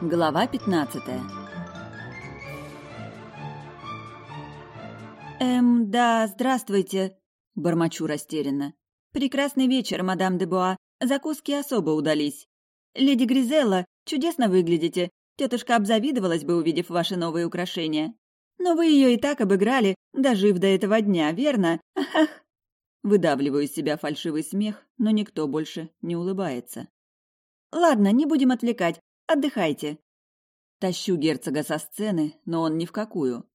Глава 15 «Эм, да, здравствуйте», — бормочу растерянно. «Прекрасный вечер, мадам де Буа. Закуски особо удались. Леди Гризелла, чудесно выглядите. Тетушка обзавидовалась бы, увидев ваши новые украшения. Но вы ее и так обыграли, дожив до этого дня, верно? Ах!» Выдавливаю из себя фальшивый смех, но никто больше не улыбается. «Ладно, не будем отвлекать. Отдыхайте». Тащу герцога со сцены, но он ни в какую.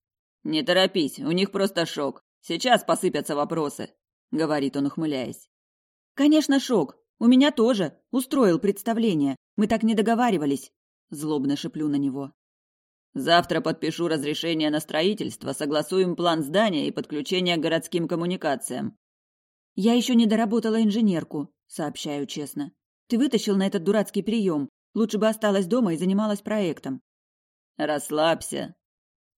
«Не торопись, у них просто шок. Сейчас посыпятся вопросы», — говорит он, ухмыляясь. «Конечно, шок. У меня тоже. Устроил представление. Мы так не договаривались». Злобно шиплю на него. «Завтра подпишу разрешение на строительство, согласуем план здания и подключение к городским коммуникациям». «Я еще не доработала инженерку», — сообщаю честно. «Ты вытащил на этот дурацкий прием. Лучше бы осталась дома и занималась проектом. Расслабься.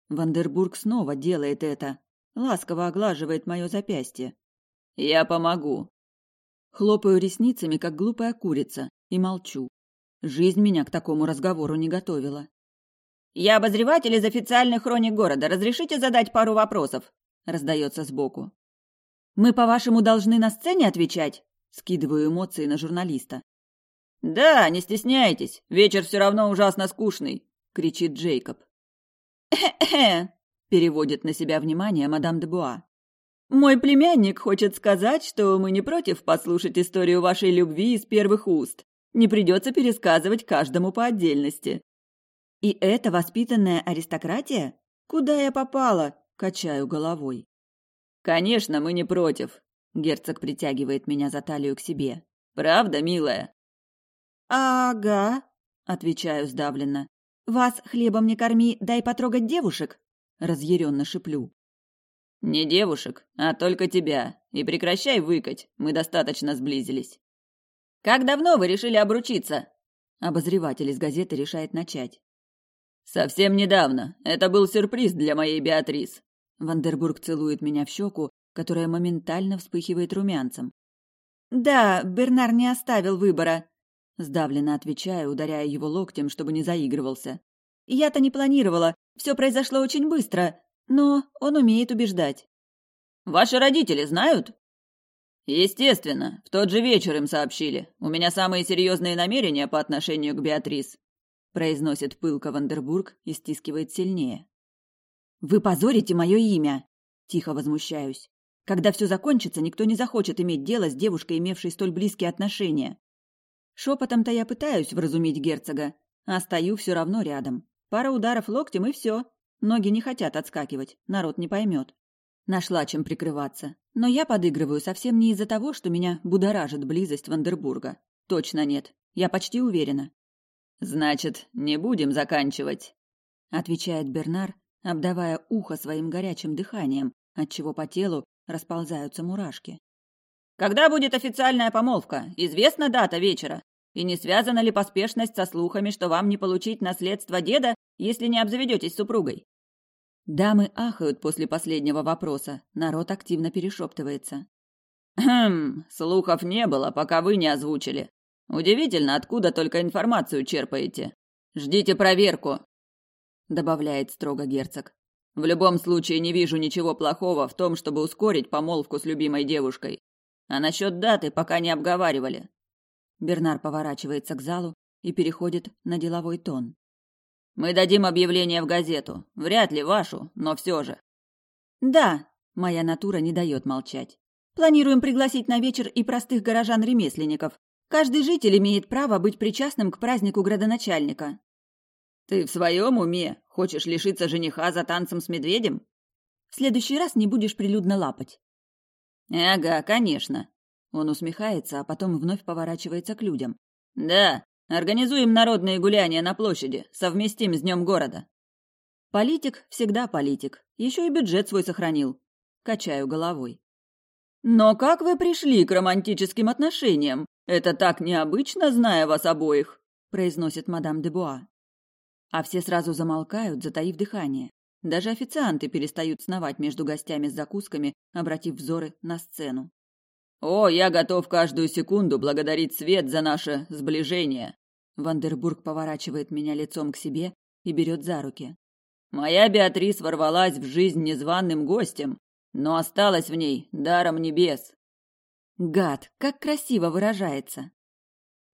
Вандербург снова делает это. Ласково оглаживает мое запястье. Я помогу. Хлопаю ресницами, как глупая курица, и молчу. Жизнь меня к такому разговору не готовила. «Я обозреватель из официальных хроник города. Разрешите задать пару вопросов?» — раздается сбоку. «Мы, по-вашему, должны на сцене отвечать?» — скидываю эмоции на журналиста. «Да, не стесняйтесь, вечер все равно ужасно скучный», — кричит Джейкоб. «Э-э-э», — переводит на себя внимание мадам де Буа. «Мой племянник хочет сказать, что мы не против послушать историю вашей любви из первых уст. Не придется пересказывать каждому по отдельности». «И это воспитанная аристократия? Куда я попала?» — качаю головой. «Конечно, мы не против», — герцог притягивает меня за талию к себе. «Правда, милая?» «Ага», — отвечаю сдавленно. «Вас хлебом не корми, дай потрогать девушек», — разъяренно шиплю. «Не девушек, а только тебя. И прекращай выкать, мы достаточно сблизились». «Как давно вы решили обручиться?» Обозреватель из газеты решает начать. «Совсем недавно. Это был сюрприз для моей Беатрис». Вандербург целует меня в щеку, которая моментально вспыхивает румянцем. «Да, Бернар не оставил выбора», Сдавленно отвечаю, ударяя его локтем, чтобы не заигрывался. Я-то не планировала, все произошло очень быстро, но он умеет убеждать. «Ваши родители знают?» «Естественно, в тот же вечер им сообщили. У меня самые серьезные намерения по отношению к Беатрис», произносит пылко Вандербург и стискивает сильнее. «Вы позорите мое имя!» Тихо возмущаюсь. «Когда все закончится, никто не захочет иметь дело с девушкой, имевшей столь близкие отношения. Шепотом-то я пытаюсь вразумить герцога, а стою все равно рядом. Пара ударов локтем и все. Ноги не хотят отскакивать, народ не поймет. Нашла чем прикрываться. Но я подыгрываю совсем не из-за того, что меня будоражит близость Вандербурга. Точно нет. Я почти уверена. «Значит, не будем заканчивать», — отвечает Бернар, обдавая ухо своим горячим дыханием, отчего по телу расползаются мурашки. Когда будет официальная помолвка? Известна дата вечера? И не связана ли поспешность со слухами, что вам не получить наследство деда, если не обзаведетесь супругой? Дамы ахают после последнего вопроса. Народ активно перешептывается. Хм, слухов не было, пока вы не озвучили. Удивительно, откуда только информацию черпаете. Ждите проверку, добавляет строго герцог. В любом случае не вижу ничего плохого в том, чтобы ускорить помолвку с любимой девушкой. А насчет даты пока не обговаривали. Бернар поворачивается к залу и переходит на деловой тон. Мы дадим объявление в газету. Вряд ли вашу, но все же. Да, моя натура не дает молчать. Планируем пригласить на вечер и простых горожан-ремесленников. Каждый житель имеет право быть причастным к празднику градоначальника. Ты в своем уме? Хочешь лишиться жениха за танцем с медведем? В следующий раз не будешь прилюдно лапать. «Ага, конечно». Он усмехается, а потом вновь поворачивается к людям. «Да, организуем народные гуляния на площади, совместим с Днем города». Политик всегда политик, еще и бюджет свой сохранил. Качаю головой. «Но как вы пришли к романтическим отношениям? Это так необычно, зная вас обоих», произносит мадам де Буа. А все сразу замолкают, затаив дыхание. Даже официанты перестают сновать между гостями с закусками, обратив взоры на сцену. «О, я готов каждую секунду благодарить свет за наше сближение!» Вандербург поворачивает меня лицом к себе и берет за руки. Моя Беатрис ворвалась в жизнь незваным гостем, но осталась в ней даром небес. Гад, как красиво выражается.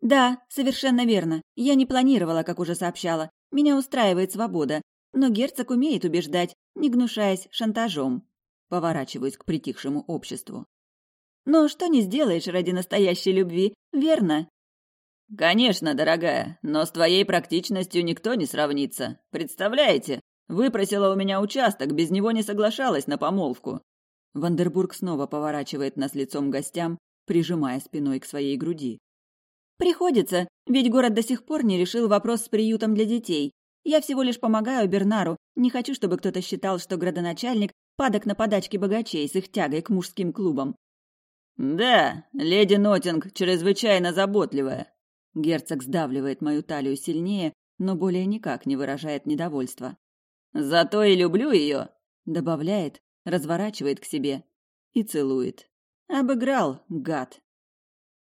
Да, совершенно верно. Я не планировала, как уже сообщала. Меня устраивает свобода. Но герцог умеет убеждать, не гнушаясь шантажом. Поворачиваюсь к притихшему обществу. Но что не сделаешь ради настоящей любви, верно? Конечно, дорогая, но с твоей практичностью никто не сравнится. Представляете, выпросила у меня участок, без него не соглашалась на помолвку. Вандербург снова поворачивает нас лицом к гостям, прижимая спиной к своей груди. Приходится, ведь город до сих пор не решил вопрос с приютом для детей. Я всего лишь помогаю Бернару, не хочу, чтобы кто-то считал, что градоначальник падок на подачки богачей с их тягой к мужским клубам. Да, леди Нотинг чрезвычайно заботливая. Герцог сдавливает мою талию сильнее, но более никак не выражает недовольства. Зато и люблю ее, добавляет, разворачивает к себе и целует. Обыграл, гад.